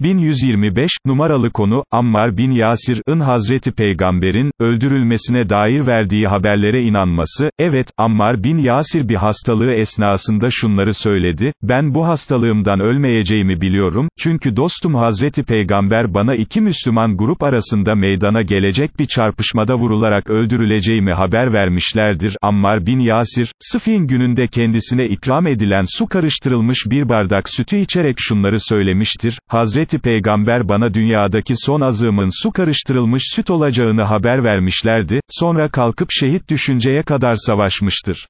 1125, numaralı konu, Ammar bin Yasir'ın Hazreti Peygamber'in, öldürülmesine dair verdiği haberlere inanması, evet, Ammar bin Yasir bir hastalığı esnasında şunları söyledi, ben bu hastalığımdan ölmeyeceğimi biliyorum, çünkü dostum Hazreti Peygamber bana iki Müslüman grup arasında meydana gelecek bir çarpışmada vurularak öldürüleceğimi haber vermişlerdir, Ammar bin Yasir, Sıfin gününde kendisine ikram edilen su karıştırılmış bir bardak sütü içerek şunları söylemiştir, Hazreti Hazreti Peygamber bana dünyadaki son azığımın su karıştırılmış süt olacağını haber vermişlerdi, sonra kalkıp şehit düşünceye kadar savaşmıştır.